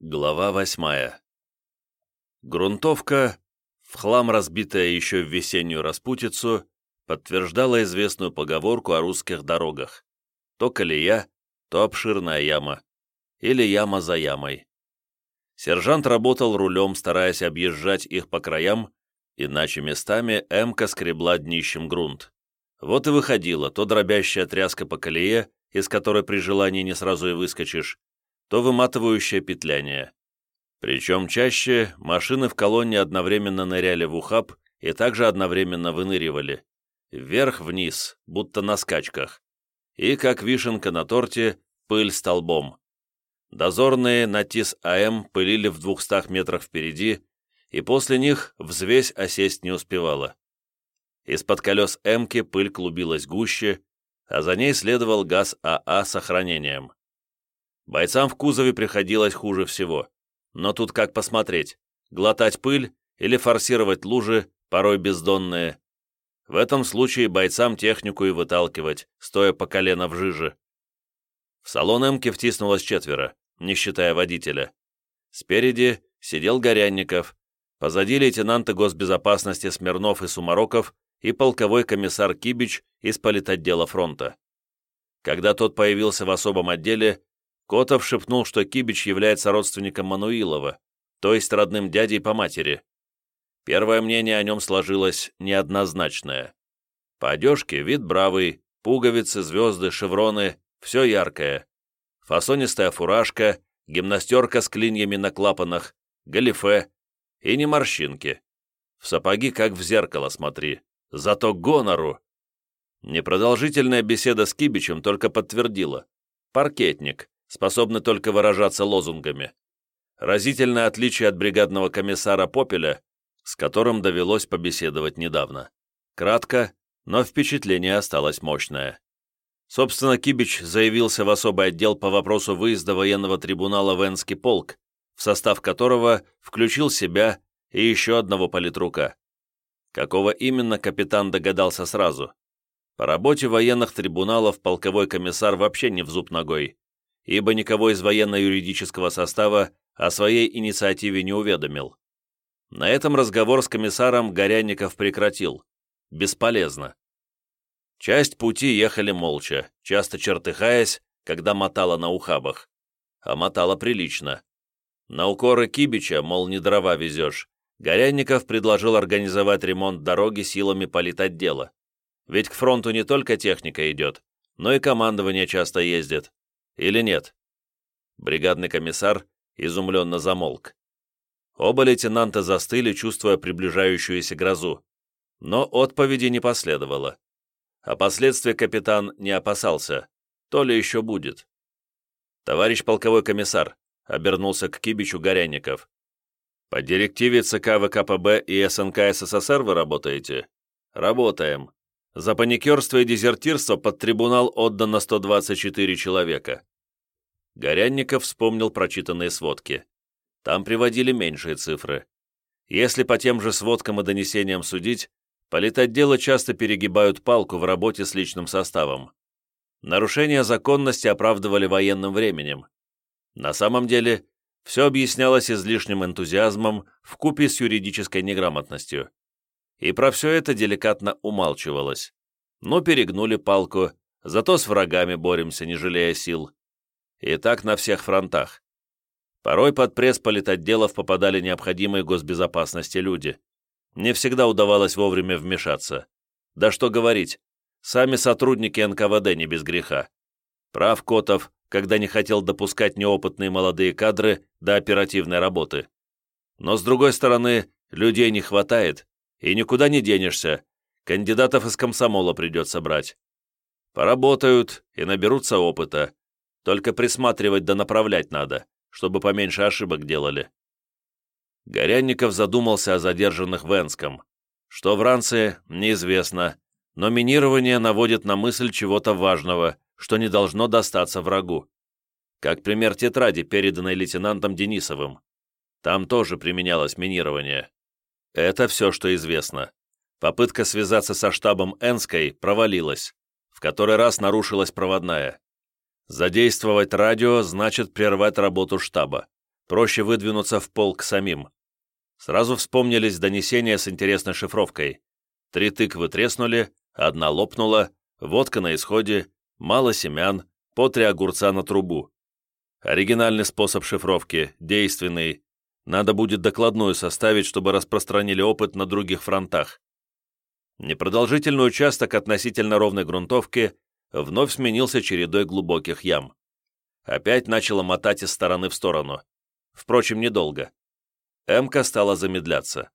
Глава восьмая. Грунтовка, в хлам разбитая еще в весеннюю распутицу, подтверждала известную поговорку о русских дорогах. То колея, то обширная яма. Или яма за ямой. Сержант работал рулем, стараясь объезжать их по краям, иначе местами эмка скребла днищем грунт. Вот и выходила то дробящая тряска по колее, из которой при желании не сразу и выскочишь, то выматывающее петляние. Причем чаще машины в колонне одновременно ныряли в ухаб и также одновременно выныривали. Вверх-вниз, будто на скачках. И, как вишенка на торте, пыль столбом. Дозорные на ТИС-АМ пылили в двухстах метрах впереди, и после них взвесь осесть не успевала. Из-под колес «Эмки» пыль клубилась гуще, а за ней следовал газ АА с охранением. Бойцам в кузове приходилось хуже всего. Но тут как посмотреть, глотать пыль или форсировать лужи, порой бездонные. В этом случае бойцам технику и выталкивать, стоя по колено в жиже. В салон «Эмки» втиснулось четверо, не считая водителя. Спереди сидел Горянников, позади лейтенанты госбезопасности Смирнов и Сумароков и полковой комиссар Кибич из политотдела фронта. Когда тот появился в особом отделе, Котов шепнул, что Кибич является родственником Мануилова, то есть родным дядей по матери. Первое мнение о нем сложилось неоднозначное. По одежке вид бравый, пуговицы, звезды, шевроны, все яркое. Фасонистая фуражка, гимнастерка с клиньями на клапанах, галифе и не морщинки. В сапоги как в зеркало смотри, зато гонору. Непродолжительная беседа с Кибичем только подтвердила. Паркетник, способны только выражаться лозунгами. Разительное отличие от бригадного комиссара Попеля, с которым довелось побеседовать недавно. Кратко, но впечатление осталось мощное. Собственно, Кибич заявился в особый отдел по вопросу выезда военного трибунала в Энский полк, в состав которого включил себя и еще одного политрука. Какого именно капитан догадался сразу. По работе военных трибуналов полковой комиссар вообще не в зуб ногой ибо никого из военно-юридического состава о своей инициативе не уведомил. На этом разговор с комиссаром Горянников прекратил. Бесполезно. Часть пути ехали молча, часто чертыхаясь, когда мотало на ухабах. А мотало прилично. На укоры Кибича, мол, не дрова везешь, Горянников предложил организовать ремонт дороги силами политотдела. Ведь к фронту не только техника идет, но и командование часто ездит. Или нет?» Бригадный комиссар изумленно замолк. Оба лейтенанта застыли, чувствуя приближающуюся грозу. Но отповеди не последовало. А последствия капитан не опасался. То ли еще будет. «Товарищ полковой комиссар», — обернулся к Кибичу Горянников. «По директиве ЦК ВКПБ и СНК СССР вы работаете?» «Работаем. За паникерство и дезертирство под трибунал отдано 124 человека. Горянников вспомнил прочитанные сводки. Там приводили меньшие цифры. Если по тем же сводкам и донесениям судить, политотделы часто перегибают палку в работе с личным составом. Нарушения законности оправдывали военным временем. На самом деле, все объяснялось излишним энтузиазмом в купе с юридической неграмотностью. И про все это деликатно умалчивалось. Ну, перегнули палку, зато с врагами боремся, не жалея сил. И так на всех фронтах. Порой под пресс политотделов попадали необходимые госбезопасности люди. Не всегда удавалось вовремя вмешаться. Да что говорить, сами сотрудники НКВД не без греха. Прав Котов, когда не хотел допускать неопытные молодые кадры до оперативной работы. Но с другой стороны, людей не хватает, и никуда не денешься, кандидатов из комсомола придется брать. Поработают и наберутся опыта, только присматривать да направлять надо, чтобы поменьше ошибок делали. Горянников задумался о задержанных в Энском. Что в ранце, неизвестно, но минирование наводит на мысль чего-то важного, что не должно достаться врагу. Как пример тетради, переданной лейтенантом Денисовым. Там тоже применялось минирование. Это все, что известно. Попытка связаться со штабом Энской провалилась. В который раз нарушилась проводная. Задействовать радио значит прервать работу штаба. проще выдвинуться в полк самим. Сразу вспомнились донесения с интересной шифровкой. Три тыквы треснули, одна лопнула, водка на исходе, мало семян, по три огурца на трубу. Оригинальный способ шифровки, действенный. Надо будет докладную составить, чтобы распространили опыт на других фронтах. Непродолжительный участок относительно ровной грунтовки вновь сменился чередой глубоких ям. Опять начало мотать из стороны в сторону. Впрочем, недолго. Эмка стала замедляться.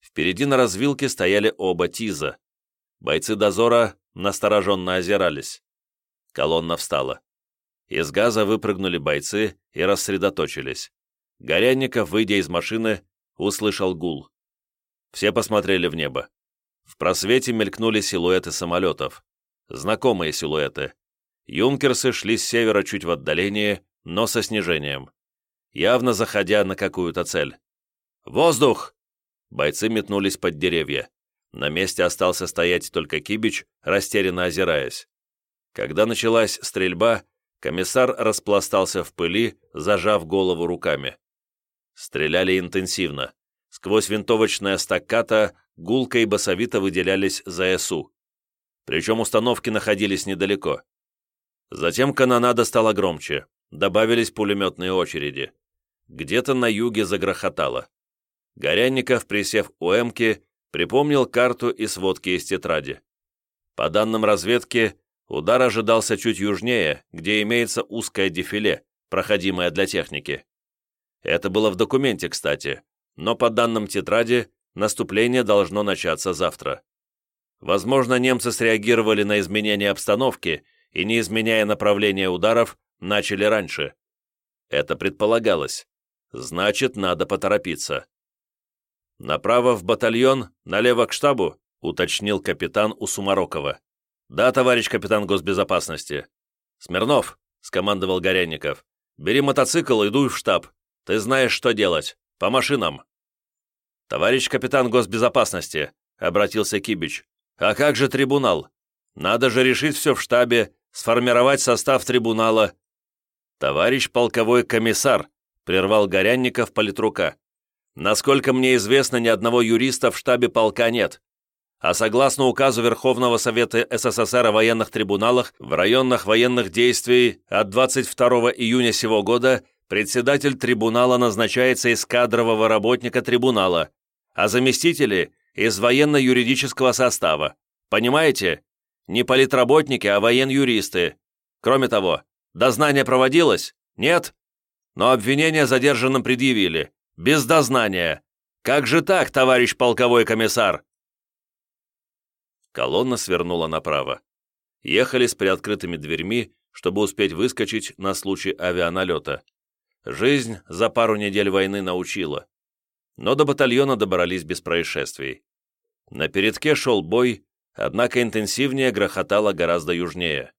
Впереди на развилке стояли оба ТИЗа. Бойцы дозора настороженно озирались. Колонна встала. Из газа выпрыгнули бойцы и рассредоточились. Горянников, выйдя из машины, услышал гул. Все посмотрели в небо. В просвете мелькнули силуэты самолетов. Знакомые силуэты. Юнкерсы шли с севера чуть в отдалении, но со снижением. Явно заходя на какую-то цель. «Воздух!» Бойцы метнулись под деревья. На месте остался стоять только Кибич, растерянно озираясь. Когда началась стрельба, комиссар распластался в пыли, зажав голову руками. Стреляли интенсивно. Сквозь винтовочное стаккато гулко и басовито выделялись ЗСУ. Причем установки находились недалеко. Затем канонада стала громче, добавились пулеметные очереди. Где-то на юге загрохотало. Горянников, присев у Эмки, припомнил карту и сводки из тетради. По данным разведки, удар ожидался чуть южнее, где имеется узкое дефиле, проходимое для техники. Это было в документе, кстати, но по данным тетради, наступление должно начаться завтра. Возможно, немцы среагировали на изменение обстановки и, не изменяя направления ударов, начали раньше. Это предполагалось. Значит, надо поторопиться. «Направо в батальон, налево к штабу», уточнил капитан у Сумарокова. «Да, товарищ капитан госбезопасности». «Смирнов», — скомандовал Горянников, «бери мотоцикл и дуй в штаб. Ты знаешь, что делать. По машинам». «Товарищ капитан госбезопасности», — обратился Кибич, «а как же трибунал? Надо же решить все в штабе, сформировать состав трибунала». «Товарищ полковой комиссар», — прервал Горянников политрука, Насколько мне известно, ни одного юриста в штабе полка нет. А согласно указу Верховного Совета СССР о военных трибуналах, в районах военных действий от 22 июня сего года председатель трибунала назначается из кадрового работника трибунала, а заместители – из военно-юридического состава. Понимаете? Не политработники, а воен-юристы. Кроме того, дознание проводилось? Нет? Но обвинения задержанным предъявили. Без дознания! Как же так, товарищ полковой комиссар?» Колонна свернула направо. Ехали с приоткрытыми дверьми, чтобы успеть выскочить на случай авианалета. Жизнь за пару недель войны научила. Но до батальона добрались без происшествий. На передке шел бой, однако интенсивнее грохотало гораздо южнее.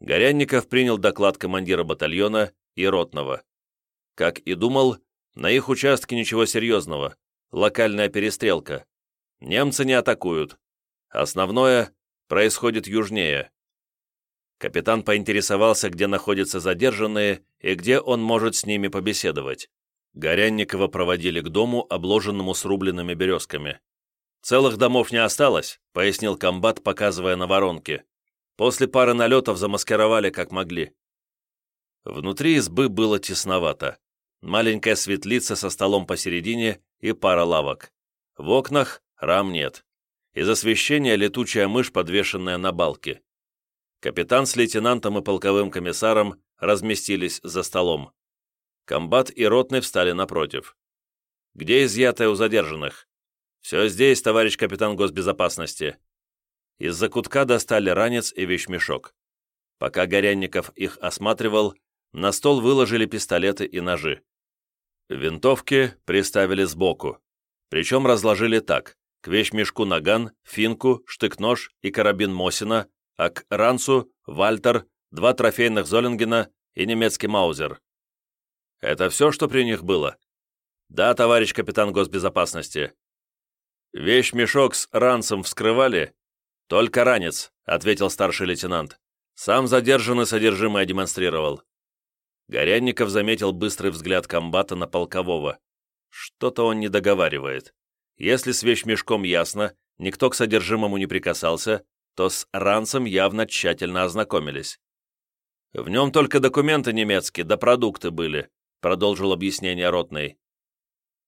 Горянников принял доклад командира батальона и ротного. Как и думал, на их участке ничего серьезного. Локальная перестрелка. Немцы не атакуют. Основное происходит южнее. Капитан поинтересовался, где находятся задержанные и где он может с ними побеседовать. Горянникова проводили к дому, обложенному срубленными березками. «Целых домов не осталось», — пояснил комбат, показывая на воронки. «После пары налетов замаскировали, как могли». Внутри избы было тесновато маленькая светлица со столом посередине и пара лавок. В окнах рам нет. Из освещения летучая мышь, подвешенная на балке. Капитан с лейтенантом и полковым комиссаром разместились за столом. Комбат и ротный встали напротив. «Где изъятое у задержанных?» «Все здесь, товарищ капитан госбезопасности». Из-за кутка достали ранец и вещмешок. Пока Горянников их осматривал, на стол выложили пистолеты и ножи. Винтовки приставили сбоку, причем разложили так, к вещмешку наган, финку, штык-нож и карабин Мосина, а к ранцу – Вальтер, два трофейных Золингена и немецкий Маузер. Это все, что при них было? Да, товарищ капитан госбезопасности. Вещмешок с ранцем вскрывали? Только ранец, ответил старший лейтенант. Сам задержанный содержимое демонстрировал. Горянников заметил быстрый взгляд комбата на полкового. Что-то он не договаривает. Если с вещмешком ясно, никто к содержимому не прикасался, то с ранцем явно тщательно ознакомились. «В нем только документы немецкие, да продукты были», продолжил объяснение ротный.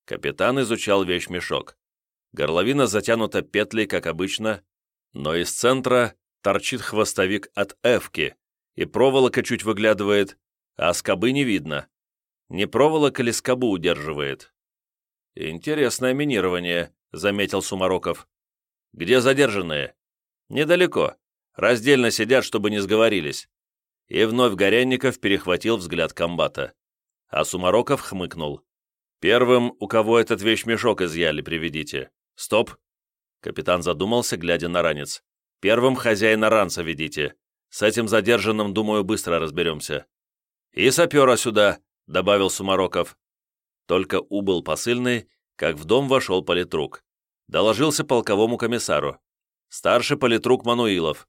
Капитан изучал вещмешок. Горловина затянута петлей, как обычно, но из центра торчит хвостовик от эвки, и проволока чуть выглядывает, а скобы не видно. Не проволока ли скобу удерживает? «Интересное минирование», — заметил Сумароков. «Где задержанные?» «Недалеко. Раздельно сидят, чтобы не сговорились». И вновь Горянников перехватил взгляд комбата. А Сумароков хмыкнул. «Первым, у кого этот вещмешок изъяли, приведите. Стоп!» Капитан задумался, глядя на ранец. «Первым хозяина ранца ведите. С этим задержанным, думаю, быстро разберемся». «И сапера сюда», — добавил Сумароков. Только убыл посыльный, как в дом вошел политрук. Доложился полковому комиссару. «Старший политрук Мануилов».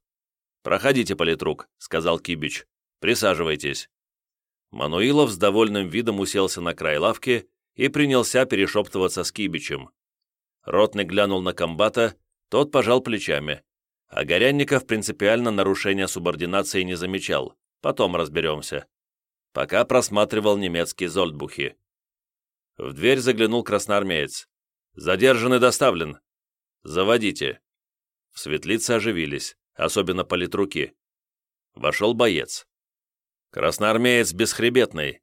«Проходите, политрук», — сказал Кибич. «Присаживайтесь». Мануилов с довольным видом уселся на край лавки и принялся перешептываться с Кибичем. Ротный глянул на комбата, тот пожал плечами. А Горянников принципиально нарушения субординации не замечал. Потом разберемся. Пока просматривал немецкие зольдбухи. В дверь заглянул красноармеец. «Задержанный доставлен. Заводите». В светлице оживились, особенно политруки. Вошел боец. «Красноармеец бесхребетный».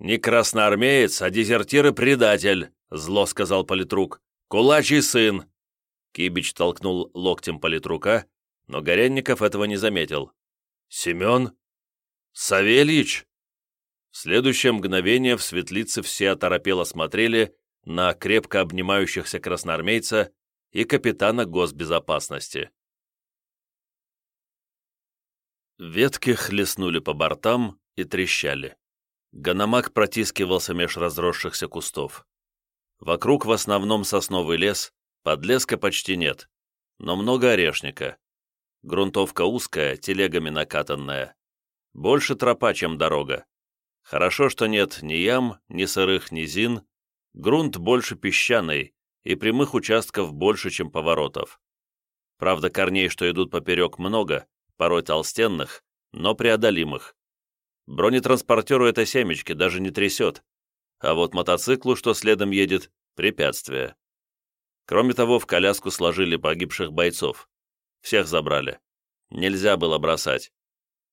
«Не красноармеец, а дезертир и предатель», — зло сказал политрук. «Кулачий сын!» Кибич толкнул локтем политрука, но Горянников этого не заметил. «Семен? Савельич?» В следующее мгновение в светлице все оторопело смотрели на крепко обнимающихся красноармейца и капитана госбезопасности. Ветки хлестнули по бортам и трещали. Ганомаг протискивался меж разросшихся кустов. Вокруг в основном сосновый лес, подлеска почти нет, но много орешника. Грунтовка узкая, телегами накатанная. Больше тропа, чем дорога. Хорошо, что нет ни ям, ни сырых низин, грунт больше песчаный, и прямых участков больше, чем поворотов. Правда, корней, что идут поперек, много, порой толстенных, но преодолимых. Бронетранспортеру это семечки даже не трясет, а вот мотоциклу, что следом едет, препятствие. Кроме того, в коляску сложили погибших бойцов. Всех забрали. Нельзя было бросать.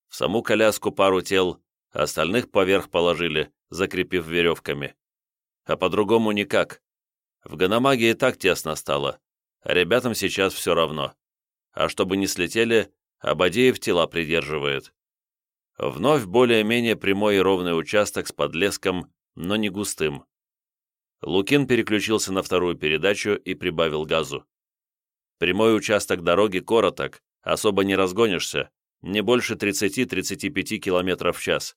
В саму коляску пару тел остальных поверх положили, закрепив веревками. А по-другому никак. В Ганамаге и так тесно стало, ребятам сейчас все равно. А чтобы не слетели, Абадеев тела придерживает. Вновь более-менее прямой и ровный участок с подлеском, но не густым. Лукин переключился на вторую передачу и прибавил газу. Прямой участок дороги короток, особо не разгонишься, не больше 30-35 км в час.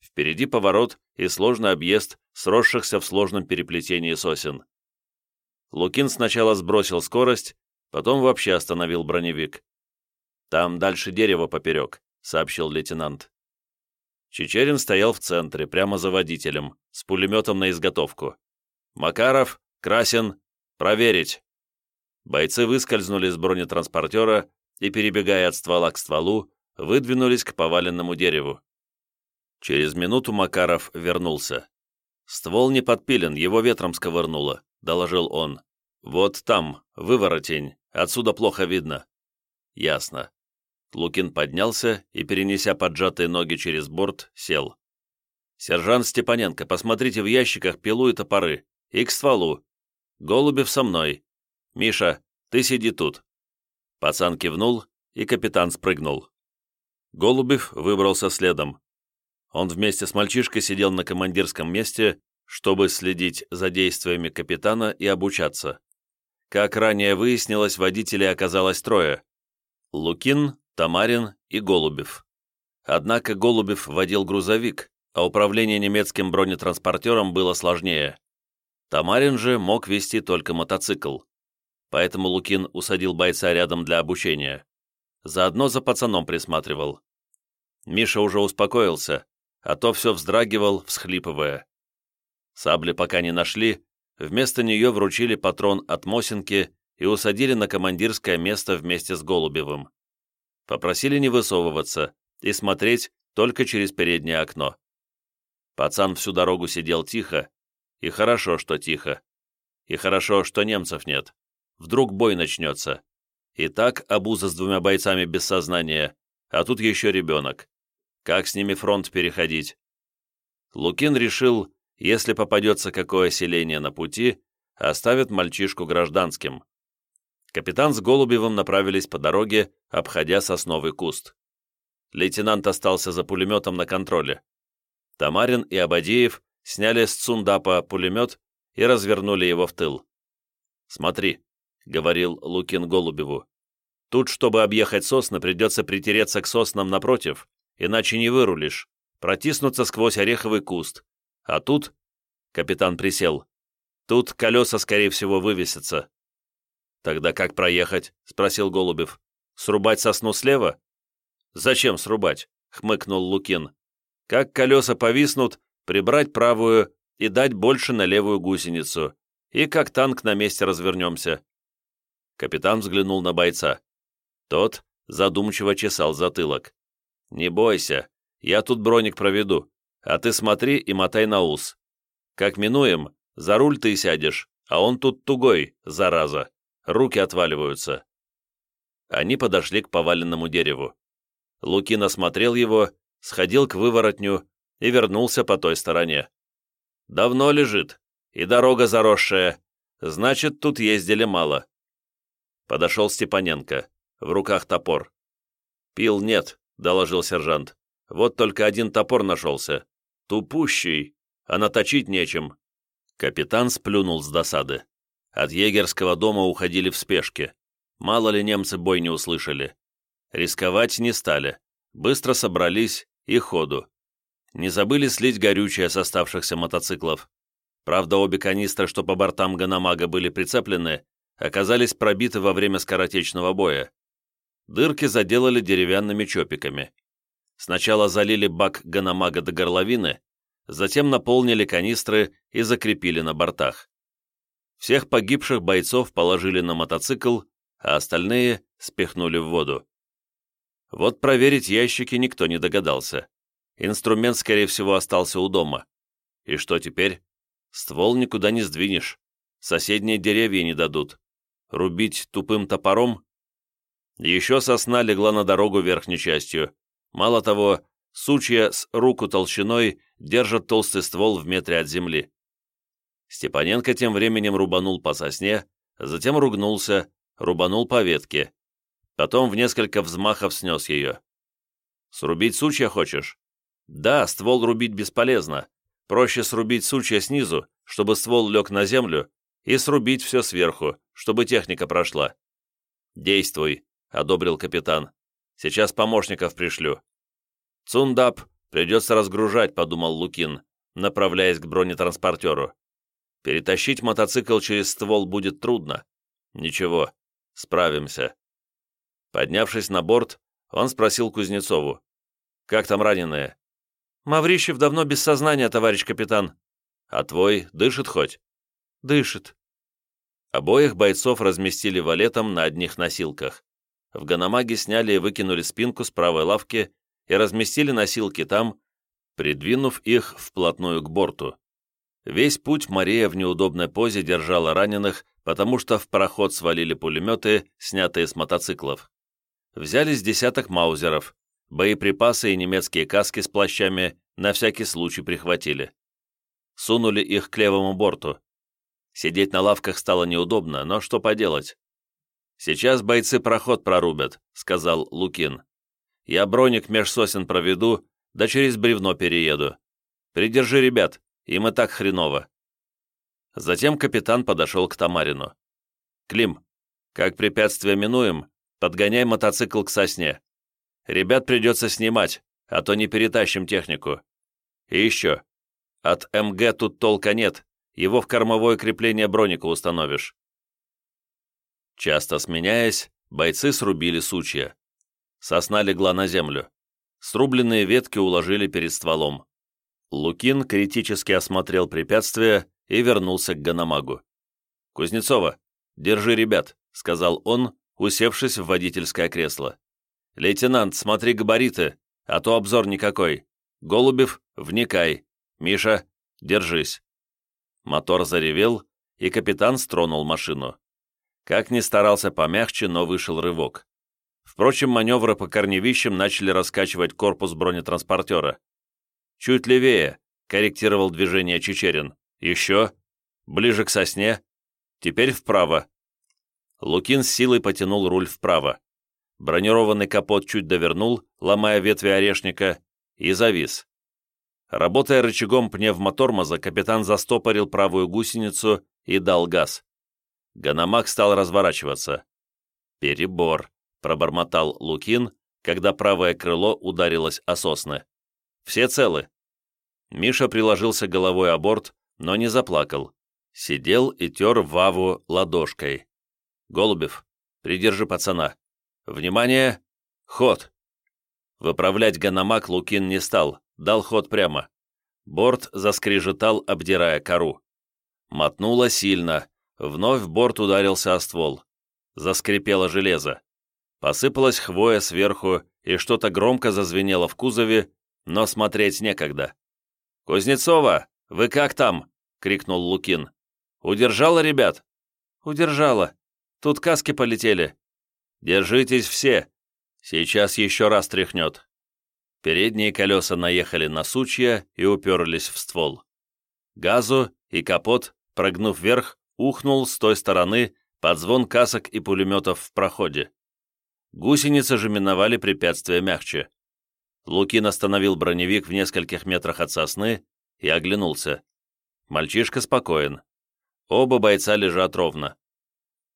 Впереди поворот и сложный объезд, сросшихся в сложном переплетении сосен. Лукин сначала сбросил скорость, потом вообще остановил броневик. «Там дальше дерево поперек», — сообщил лейтенант. Чечерин стоял в центре, прямо за водителем, с пулеметом на изготовку. «Макаров, Красин, проверить!» Бойцы выскользнули с бронетранспортера и, перебегая от ствола к стволу, выдвинулись к поваленному дереву. Через минуту Макаров вернулся. «Ствол не подпилен, его ветром сковырнуло», — доложил он. «Вот там, выворотень, отсюда плохо видно». «Ясно». Лукин поднялся и, перенеся поджатые ноги через борт, сел. «Сержант Степаненко, посмотрите в ящиках пилу и топоры. И к стволу. Голубев со мной. Миша, ты сиди тут». Пацан кивнул, и капитан спрыгнул. Голубев выбрался следом. Он вместе с мальчишкой сидел на командирском месте, чтобы следить за действиями капитана и обучаться. Как ранее выяснилось, водителей оказалось трое. Лукин, Тамарин и Голубев. Однако Голубев водил грузовик, а управление немецким бронетранспортером было сложнее. Тамарин же мог вести только мотоцикл. Поэтому Лукин усадил бойца рядом для обучения. Заодно за пацаном присматривал. Миша уже успокоился, а то все вздрагивал, всхлипывая. Сабли пока не нашли, вместо нее вручили патрон от Мосинки и усадили на командирское место вместе с Голубевым. Попросили не высовываться и смотреть только через переднее окно. Пацан всю дорогу сидел тихо, и хорошо, что тихо. И хорошо, что немцев нет. Вдруг бой начнется. И так обуза с двумя бойцами без сознания, а тут еще ребенок. Как с ними фронт переходить? Лукин решил, если попадется какое селение на пути, оставит мальчишку гражданским. Капитан с Голубевым направились по дороге, обходя сосновый куст. Лейтенант остался за пулеметом на контроле. Тамарин и Абадеев сняли с Цундапа пулемет и развернули его в тыл. «Смотри», — говорил Лукин Голубеву, «тут, чтобы объехать сосны, придется притереться к соснам напротив, иначе не вырулишь, протиснуться сквозь ореховый куст. А тут...» — капитан присел. «Тут колеса, скорее всего, вывесятся». «Тогда как проехать?» — спросил Голубев. «Срубать сосну слева?» «Зачем срубать?» — хмыкнул Лукин. «Как колеса повиснут, прибрать правую и дать больше на левую гусеницу, и как танк на месте развернемся». Капитан взглянул на бойца. Тот задумчиво чесал затылок. «Не бойся, я тут броник проведу, а ты смотри и мотай на ус. Как минуем, за руль ты сядешь, а он тут тугой, зараза, руки отваливаются». Они подошли к поваленному дереву. Лукин осмотрел его, сходил к выворотню и вернулся по той стороне. «Давно лежит, и дорога заросшая, значит, тут ездили мало». Подошел Степаненко, в руках топор. «Пил нет», — доложил сержант. «Вот только один топор нашелся. Тупущий, а наточить нечем». Капитан сплюнул с досады. От егерского дома уходили в спешке. Мало ли немцы бой не услышали. Рисковать не стали. Быстро собрались и ходу. Не забыли слить горючее с оставшихся мотоциклов. Правда, обе канистры, что по бортам Ганамага были прицеплены, оказались пробиты во время скоротечного боя. Дырки заделали деревянными чопиками. Сначала залили бак Ганамага до горловины, затем наполнили канистры и закрепили на бортах. Всех погибших бойцов положили на мотоцикл, а остальные спихнули в воду. Вот проверить ящики никто не догадался. Инструмент, скорее всего, остался у дома. И что теперь? Ствол никуда не сдвинешь. Соседние деревья не дадут. Рубить тупым топором? Еще сосна легла на дорогу верхней частью. Мало того, сучья с руку толщиной держат толстый ствол в метре от земли. Степаненко тем временем рубанул по сосне, затем ругнулся, рубанул по ветке. Потом в несколько взмахов снес ее. «Срубить сучья хочешь?» «Да, ствол рубить бесполезно. Проще срубить сучья снизу, чтобы ствол лег на землю, и срубить все сверху, чтобы техника прошла». «Действуй», — одобрил капитан. «Сейчас помощников пришлю». «Цундап, придется разгружать», — подумал Лукин, направляясь к бронетранспортеру. «Перетащить мотоцикл через ствол будет трудно. Ничего, справимся». Поднявшись на борт, он спросил Кузнецову. «Как там раненые?» «Маврищев давно без сознания, товарищ капитан». «А твой дышит хоть?» «Дышит». Обоих бойцов разместили валетом на одних носилках. В Ганамаге сняли и выкинули спинку с правой лавки и разместили носилки там, придвинув их вплотную к борту. Весь путь Мария в неудобной позе держала раненых, потому что в пароход свалили пулеметы, снятые с мотоциклов взялись десяток маузеров, боеприпасы и немецкие каски с плащами на всякий случай прихватили. Сунули их к левому борту. Сидеть на лавках стало неудобно, но что поделать? «Сейчас бойцы проход прорубят», — сказал Лукин. «Я броник меж сосен проведу, да через бревно перееду. Придержи ребят, им и так хреново». Затем капитан подошел к Тамарину. «Клим, как препятствие минуем, Подгоняй мотоцикл к сосне. Ребят придется снимать, а то не перетащим технику. И еще. От МГ тут толка нет, его в кормовое крепление броника установишь. Часто сменяясь, бойцы срубили сучья. Сосна легла на землю. Срубленные ветки уложили перед стволом. Лукин критически осмотрел препятствие и вернулся к Ганамагу. «Кузнецова, держи ребят», — сказал он, усевшись в водительское кресло. «Лейтенант, смотри габариты, а то обзор никакой. Голубев, вникай. Миша, держись». Мотор заревел, и капитан стронул машину. Как ни старался помягче, но вышел рывок. Впрочем, маневры по корневищам начали раскачивать корпус бронетранспортера. «Чуть левее», — корректировал движение Чечерин. «Еще. Ближе к сосне. Теперь вправо». Лукин с силой потянул руль вправо. Бронированный капот чуть довернул, ломая ветви орешника, и завис. Работая рычагом пневмотормоза, капитан застопорил правую гусеницу и дал газ. Ганамак стал разворачиваться. «Перебор», — пробормотал Лукин, когда правое крыло ударилось о сосны. «Все целы». Миша приложился головой о борт, но не заплакал. Сидел и тер Ваву ладошкой. «Голубев, придержи пацана. Внимание! Ход!» Выправлять ганамак Лукин не стал, дал ход прямо. Борт заскрежетал, обдирая кору. Мотнуло сильно. Вновь борт ударился о ствол. Заскрипело железо. Посыпалась хвоя сверху, и что-то громко зазвенело в кузове, но смотреть некогда. «Кузнецова, вы как там?» — крикнул Лукин. «Удержала ребят?» «Удержала. Тут каски полетели». «Держитесь все. Сейчас еще раз тряхнет». Передние колеса наехали на сучья и уперлись в ствол. Газу и капот, прогнув вверх, ухнул с той стороны под звон касок и пулеметов в проходе. Гусеницы же миновали препятствия мягче. Лукин остановил броневик в нескольких метрах от сосны и оглянулся. Мальчишка спокоен. Оба бойца лежат ровно.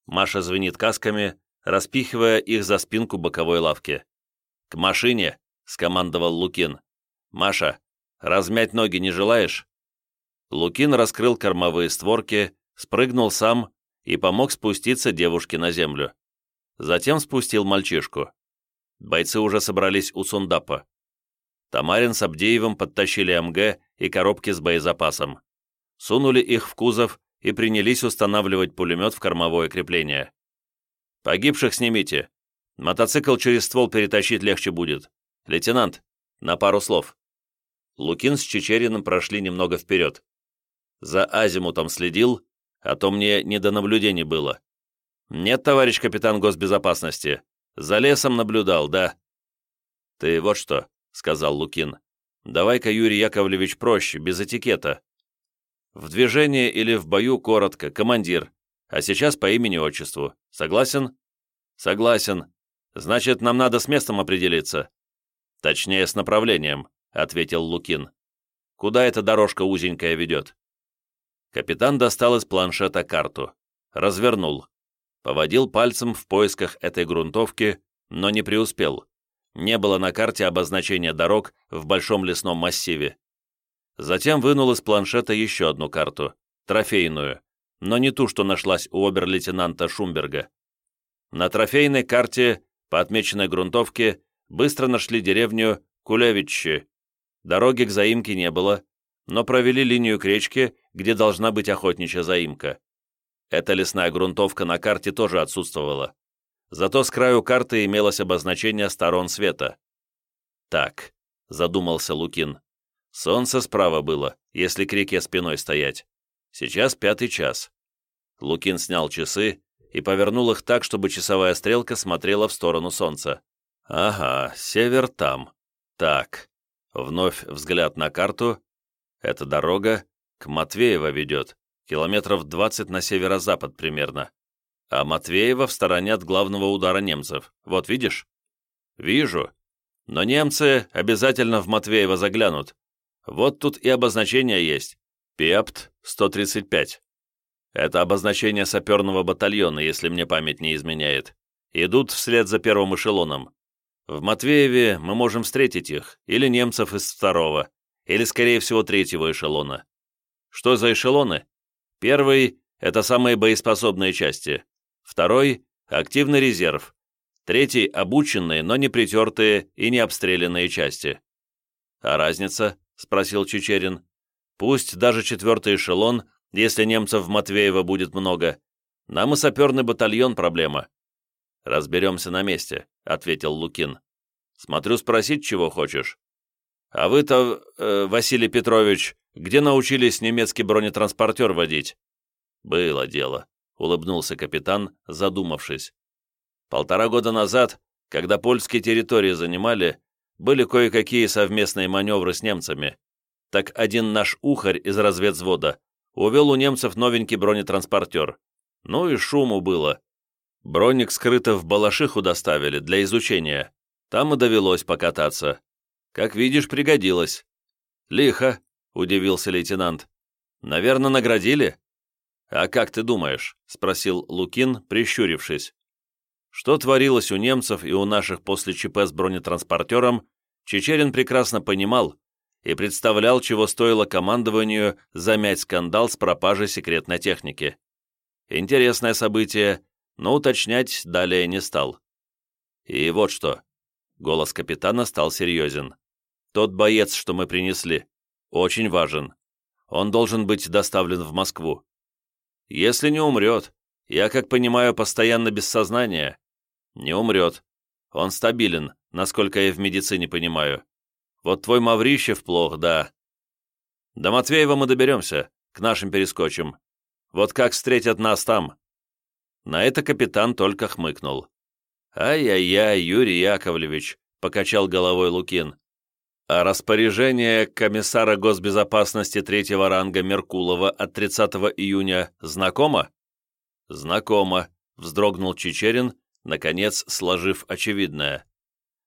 Маша звенит касками, распихивая их за спинку боковой лавки. «К машине!» — скомандовал Лукин. «Маша, размять ноги не желаешь?» Лукин раскрыл кормовые створки, спрыгнул сам и помог спуститься девушке на землю. Затем спустил мальчишку. Бойцы уже собрались у сундапа. Тамарин с Абдеевым подтащили МГ и коробки с боезапасом. Сунули их в кузов и принялись устанавливать пулемет в кормовое крепление. «Погибших снимите. Мотоцикл через ствол перетащить легче будет. Лейтенант, на пару слов». Лукин с Чечериным прошли немного вперед. За азимутом следил, а то мне не до наблюдений было. «Нет, товарищ капитан госбезопасности. За лесом наблюдал, да». «Ты вот что», — сказал Лукин. «Давай-ка, Юрий Яковлевич, проще, без этикета. В движении или в бою коротко, командир, а сейчас по имени-отчеству. Согласен?» «Согласен. Значит, нам надо с местом определиться». «Точнее, с направлением», — ответил Лукин. «Куда эта дорожка узенькая ведет?» Капитан достал из планшета карту. Развернул. Поводил пальцем в поисках этой грунтовки, но не преуспел. Не было на карте обозначения дорог в большом лесном массиве. Затем вынул из планшета еще одну карту, трофейную, но не ту, что нашлась у обер-лейтенанта Шумберга. На трофейной карте, по отмеченной грунтовке, быстро нашли деревню Кулевичи. Дороги к заимке не было, но провели линию к речке, где должна быть охотничья заимка. Эта лесная грунтовка на карте тоже отсутствовала. Зато с краю карты имелось обозначение сторон света. «Так», — задумался Лукин, — «солнце справа было, если к реке спиной стоять. Сейчас пятый час». Лукин снял часы и повернул их так, чтобы часовая стрелка смотрела в сторону солнца. «Ага, север там. Так». Вновь взгляд на карту. Эта дорога к Матвеево ведет километров 20 на северо-запад примерно. А Матвеева в стороне от главного удара немцев. Вот видишь? Вижу. Но немцы обязательно в Матвеево заглянут. Вот тут и обозначение есть. Пепт 135. Это обозначение саперного батальона, если мне память не изменяет. Идут вслед за первым эшелоном. В Матвееве мы можем встретить их, или немцев из второго, или, скорее всего, третьего эшелона. Что за эшелоны? Первый – это самые боеспособные части. Второй – активный резерв. Третий – обученные, но не притертые и не обстрелянные части. А разница? – спросил Чечерин. «Пусть даже четвертый эшелон, если немцев в Матвеево будет много. Нам и саперный батальон проблема». «Разберемся на месте», — ответил Лукин. «Смотрю, спросить, чего хочешь». «А вы-то, э, Василий Петрович, где научились немецкий бронетранспортер водить?» «Было дело», — улыбнулся капитан, задумавшись. «Полтора года назад, когда польские территории занимали, были кое-какие совместные маневры с немцами. Так один наш ухарь из разведвзвода увел у немцев новенький бронетранспортер. Ну и шуму было. Броник скрыто в Балашиху доставили для изучения. Там и довелось покататься. Как видишь, пригодилось. Лихо, удивился лейтенант. Наверное, наградили? А как ты думаешь? Спросил Лукин, прищурившись. Что творилось у немцев и у наших после ЧП с бронетранспортером, Чечерин прекрасно понимал и представлял, чего стоило командованию замять скандал с пропажей секретной техники. Интересное событие, но уточнять далее не стал. И вот что. Голос капитана стал серьезен. Тот боец, что мы принесли, очень важен. Он должен быть доставлен в Москву. Если не умрет, я, как понимаю, постоянно без сознания, не умрет. Он стабилен, насколько я в медицине понимаю. Вот твой Маврищев плох, да. До Матвеева мы доберемся, к нашим перескочим. Вот как встретят нас там?» На это капитан только хмыкнул. «Ай-яй-яй, Юрий Яковлевич», — покачал головой Лукин. «А распоряжение комиссара госбезопасности третьего ранга Меркулова от 30 июня знакомо?» «Знакомо», — вздрогнул Чечерин наконец сложив очевидное.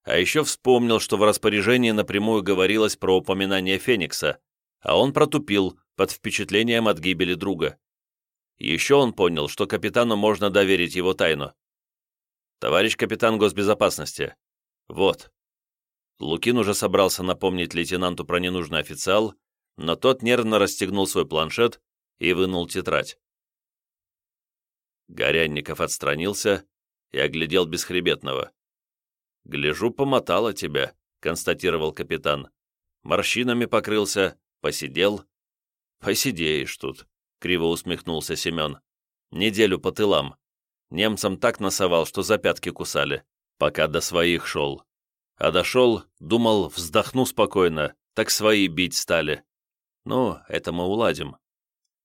А еще вспомнил, что в распоряжении напрямую говорилось про упоминание Феникса, а он протупил под впечатлением от гибели друга. Еще он понял, что капитану можно доверить его тайну. «Товарищ капитан госбезопасности, вот». Лукин уже собрался напомнить лейтенанту про ненужный официал, но тот нервно расстегнул свой планшет и вынул тетрадь. Горянников отстранился, и оглядел Бесхребетного. «Гляжу, помотало тебя», — констатировал капитан. «Морщинами покрылся, посидел». «Посидеешь тут», — криво усмехнулся Семен. «Неделю по тылам. Немцам так носовал, что за пятки кусали, пока до своих шел. А дошел, думал, вздохну спокойно, так свои бить стали. Ну, это мы уладим».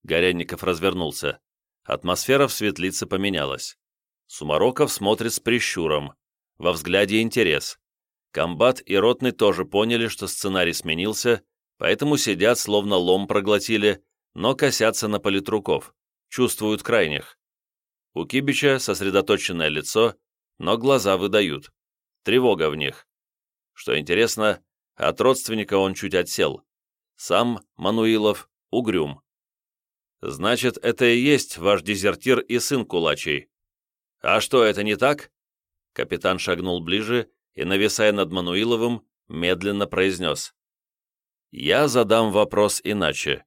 Горянников развернулся. Атмосфера в светлице поменялась. Сумароков смотрит с прищуром. Во взгляде интерес. Комбат и Ротный тоже поняли, что сценарий сменился, поэтому сидят, словно лом проглотили, но косятся на политруков, чувствуют крайних. У Кибича сосредоточенное лицо, но глаза выдают. Тревога в них. Что интересно, от родственника он чуть отсел. Сам Мануилов угрюм. Значит, это и есть ваш дезертир и сын кулачий. «А что, это не так?» Капитан шагнул ближе и, нависая над Мануиловым, медленно произнес. «Я задам вопрос иначе.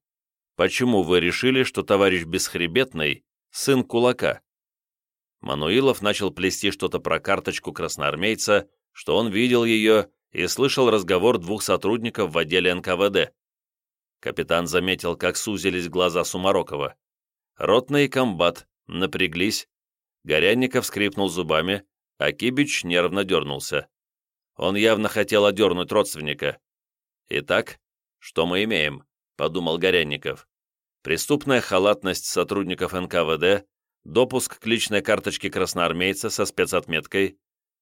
Почему вы решили, что товарищ Бесхребетный — сын кулака?» Мануилов начал плести что-то про карточку красноармейца, что он видел ее и слышал разговор двух сотрудников в отделе НКВД. Капитан заметил, как сузились глаза Сумарокова. Ротный и комбат напряглись, Горянников скрипнул зубами, а Кибич нервно дернулся. Он явно хотел одернуть родственника. «Итак, что мы имеем?» — подумал Горянников. «Преступная халатность сотрудников НКВД, допуск к личной карточке красноармейца со спецотметкой,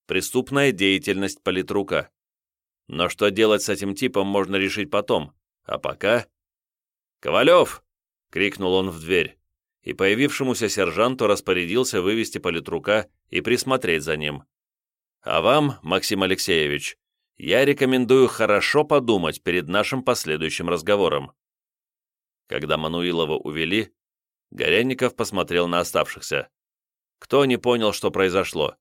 преступная деятельность политрука. Но что делать с этим типом, можно решить потом, а пока...» «Ковалев!» — крикнул он в дверь и появившемуся сержанту распорядился вывести политрука и присмотреть за ним. А вам, Максим Алексеевич, я рекомендую хорошо подумать перед нашим последующим разговором. Когда Мануилова увели, Горянников посмотрел на оставшихся. Кто не понял, что произошло?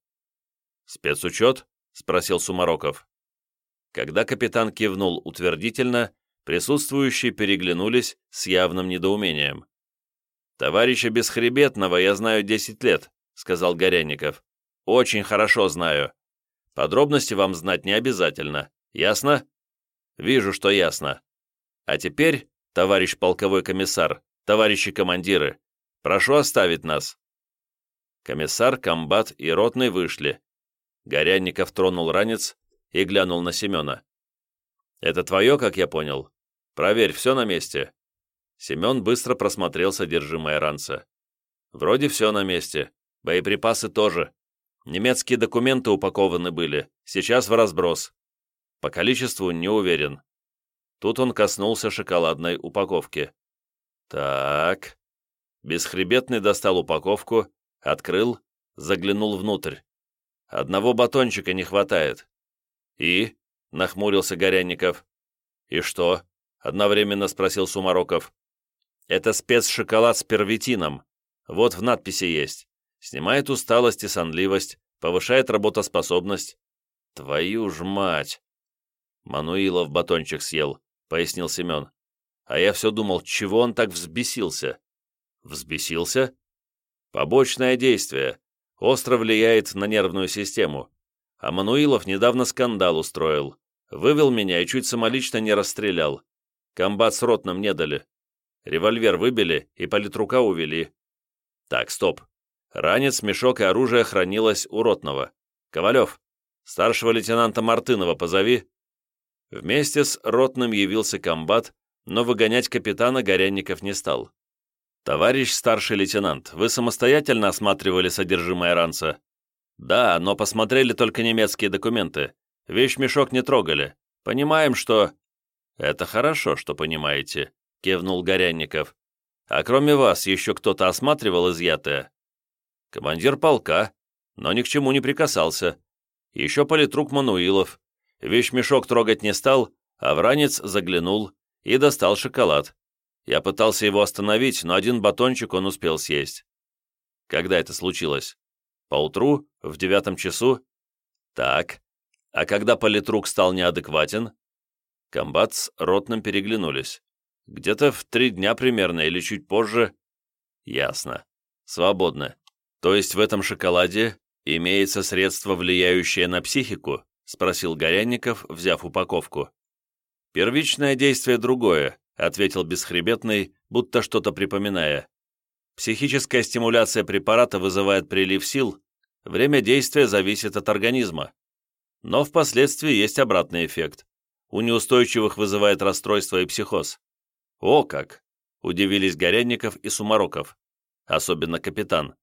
«Спецучет?» — спросил Сумароков. Когда капитан кивнул утвердительно, присутствующие переглянулись с явным недоумением. «Товарища Бесхребетного я знаю десять лет», — сказал Горянников. «Очень хорошо знаю. Подробности вам знать не обязательно. Ясно?» «Вижу, что ясно. А теперь, товарищ полковой комиссар, товарищи командиры, прошу оставить нас». Комиссар, комбат и ротный вышли. Горянников тронул ранец и глянул на Семена. «Это твое, как я понял? Проверь, все на месте». Семен быстро просмотрел содержимое ранца. «Вроде все на месте. Боеприпасы тоже. Немецкие документы упакованы были, сейчас в разброс. По количеству не уверен». Тут он коснулся шоколадной упаковки. «Так...» Бесхребетный достал упаковку, открыл, заглянул внутрь. Одного батончика не хватает. «И?» — нахмурился Горянников. «И что?» — одновременно спросил Сумароков. «Это спецшоколад с первитином. Вот в надписи есть. Снимает усталость и сонливость, повышает работоспособность». «Твою ж мать!» Мануилов батончик съел, пояснил Семен. А я все думал, чего он так взбесился? Взбесился? Побочное действие остро влияет на нервную систему. А Мануилов недавно скандал устроил. Вывел меня и чуть самолично не расстрелял. Комбат с ротным не дали. Револьвер выбили и политрука увели. Так, стоп. Ранец, мешок и оружие хранилось у ротного. Ковалев, старшего лейтенанта Мартынова позови. Вместе с ротным явился комбат, но выгонять капитана Горянников не стал. «Товарищ старший лейтенант, вы самостоятельно осматривали содержимое ранца?» «Да, но посмотрели только немецкие документы. Вещмешок не трогали. Понимаем, что...» «Это хорошо, что понимаете», — кивнул Горянников. «А кроме вас еще кто-то осматривал изъятое?» «Командир полка, но ни к чему не прикасался. Еще политрук Мануилов. Вещмешок трогать не стал, а в ранец заглянул и достал шоколад. Я пытался его остановить, но один батончик он успел съесть. Когда это случилось? Поутру? В девятом часу? Так. А когда политрук стал неадекватен? Комбат с ротным переглянулись. Где-то в три дня примерно или чуть позже. Ясно. Свободно. То есть в этом шоколаде имеется средство, влияющее на психику? Спросил Горянников, взяв упаковку. Первичное действие другое, ответил Бесхребетный, будто что-то припоминая. Психическая стимуляция препарата вызывает прилив сил, время действия зависит от организма. Но впоследствии есть обратный эффект. У неустойчивых вызывает расстройство и психоз. О как! Удивились Горянников и Сумароков. Особенно капитан.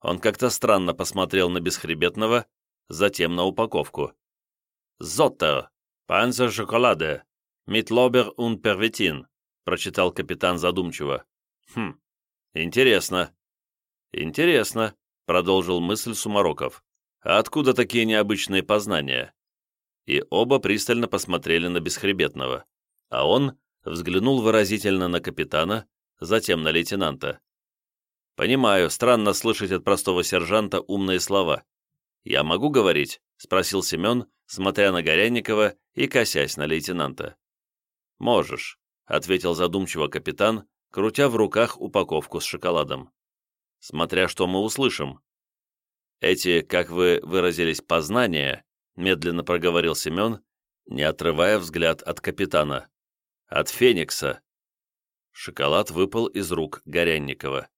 Он как-то странно посмотрел на Бесхребетного, затем на упаковку. «Зотто! Панзер шоколаде! Митлобер ун первитин», прочитал капитан задумчиво. «Хм, интересно». «Интересно», — продолжил мысль Сумароков. «А откуда такие необычные познания?» И оба пристально посмотрели на Бесхребетного, а он взглянул выразительно на капитана, затем на лейтенанта. «Понимаю, странно слышать от простого сержанта умные слова. Я могу говорить?» — спросил Семен, смотря на Горянникова и косясь на лейтенанта. «Можешь», — ответил задумчиво капитан, крутя в руках упаковку с шоколадом. «Смотря что мы услышим». «Эти, как вы выразились, познания», — медленно проговорил Семен, не отрывая взгляд от капитана. «От Феникса». Шоколад выпал из рук Горянникова.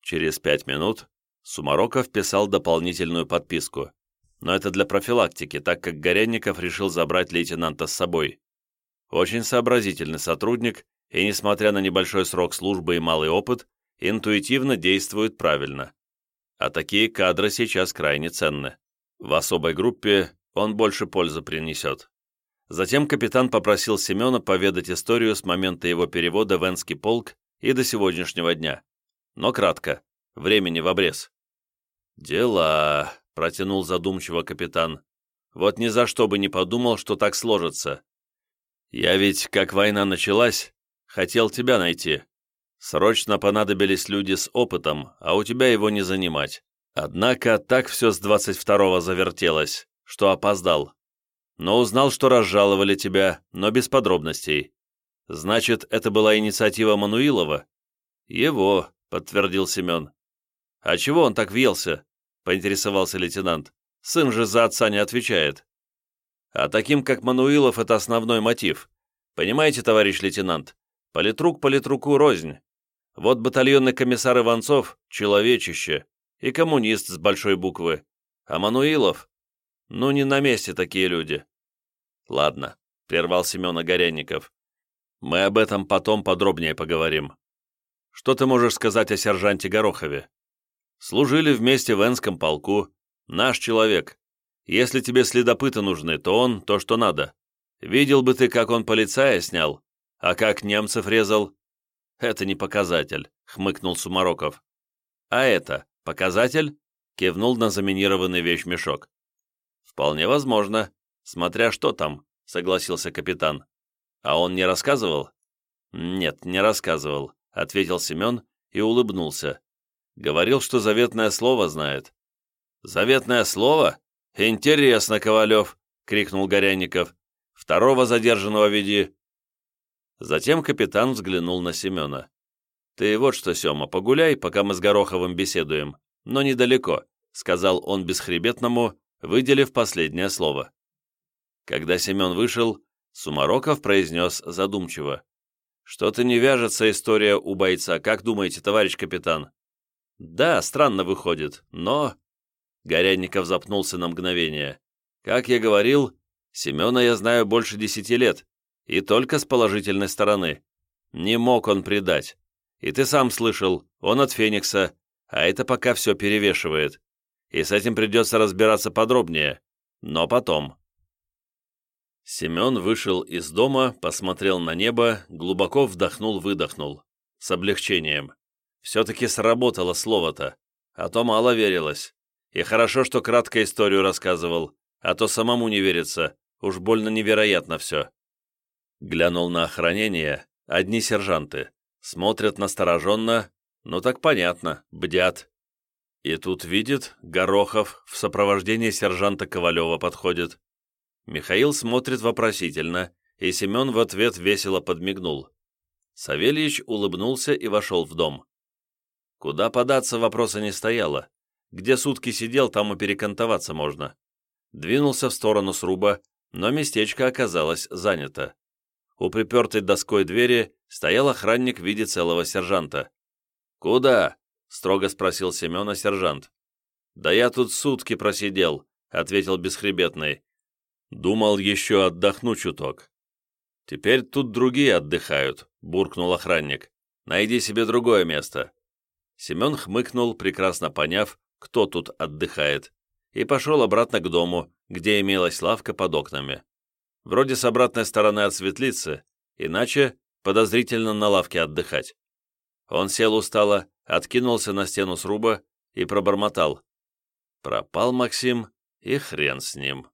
Через пять минут Сумароков писал дополнительную подписку. Но это для профилактики, так как Горянников решил забрать лейтенанта с собой. Очень сообразительный сотрудник и, несмотря на небольшой срок службы и малый опыт, интуитивно действует правильно. А такие кадры сейчас крайне ценны. В особой группе он больше пользы принесет. Затем капитан попросил Семена поведать историю с момента его перевода в Энский полк и до сегодняшнего дня. Но кратко, времени в обрез. «Дела», — протянул задумчиво капитан. «Вот ни за что бы не подумал, что так сложится. Я ведь, как война началась, хотел тебя найти. Срочно понадобились люди с опытом, а у тебя его не занимать. Однако так все с 22-го завертелось, что опоздал. Но узнал, что разжаловали тебя, но без подробностей. Значит, это была инициатива Мануилова? Его, подтвердил Семен. А чего он так въелся? Поинтересовался лейтенант. Сын же за отца не отвечает. А таким, как Мануилов, это основной мотив. Понимаете, товарищ лейтенант, политрук политруку рознь. Вот батальонный комиссар Иванцов — человечище, и коммунист с большой буквы. А Мануилов? Ну, не на месте такие люди. Ладно, — прервал Семен Огорянников. Мы об этом потом подробнее поговорим. Что ты можешь сказать о сержанте Горохове? Служили вместе в Энском полку. Наш человек. Если тебе следопыты нужны, то он то, что надо. Видел бы ты, как он полицая снял, а как немцев резал. Это не показатель, хмыкнул Сумароков. А это показатель? Кивнул на заминированный вещмешок. Вполне возможно, смотря что там, согласился капитан. А он не рассказывал? Нет, не рассказывал, ответил Семен и улыбнулся. Говорил, что заветное слово знает. «Заветное слово? Интересно, Ковалев!» — крикнул Горянников. «Второго задержанного веди!» Затем капитан взглянул на Семена. «Ты вот что, Сема, погуляй, пока мы с Гороховым беседуем, но недалеко», — сказал он бесхребетному, выделив последнее слово. Когда Семен вышел, Сумароков произнес задумчиво. «Что-то не вяжется история у бойца, как думаете, товарищ капитан?» «Да, странно выходит, но...» Горянников запнулся на мгновение. «Как я говорил, Семена я знаю больше десяти лет, и только с положительной стороны. Не мог он предать. И ты сам слышал, он от Феникса, а это пока все перевешивает. И с этим придется разбираться подробнее, но потом». Семен вышел из дома, посмотрел на небо, глубоко вдохнул-выдохнул. С облегчением. Все-таки сработало слово-то, а то мало верилось. И хорошо, что кратко историю рассказывал, а то самому не верится, уж больно невероятно все. Глянул на охранение, одни сержанты. Смотрят настороженно, ну так понятно, бдят. И тут видит, Горохов в сопровождении сержанта Ковалева подходит. Михаил смотрит вопросительно, и Семен в ответ весело подмигнул. Савельич улыбнулся и вошел в дом. Куда податься, вопроса не стояло. Где сутки сидел, там и перекантоваться можно. Двинулся в сторону сруба, но местечко оказалось занято. У припертой доской двери стоял охранник в виде целого сержанта. «Куда?» — строго спросил Семена сержант. «Да я тут сутки просидел», — ответил бесхребетный. «Думал еще отдохну чуток». «Теперь тут другие отдыхают», — буркнул охранник. «Найди себе другое место. Семен хмыкнул, прекрасно поняв, кто тут отдыхает, и пошел обратно к дому, где имелась лавка под окнами. Вроде с обратной стороны от светлицы, иначе подозрительно на лавке отдыхать. Он сел устало, откинулся на стену сруба и пробормотал. Пропал Максим, и хрен с ним.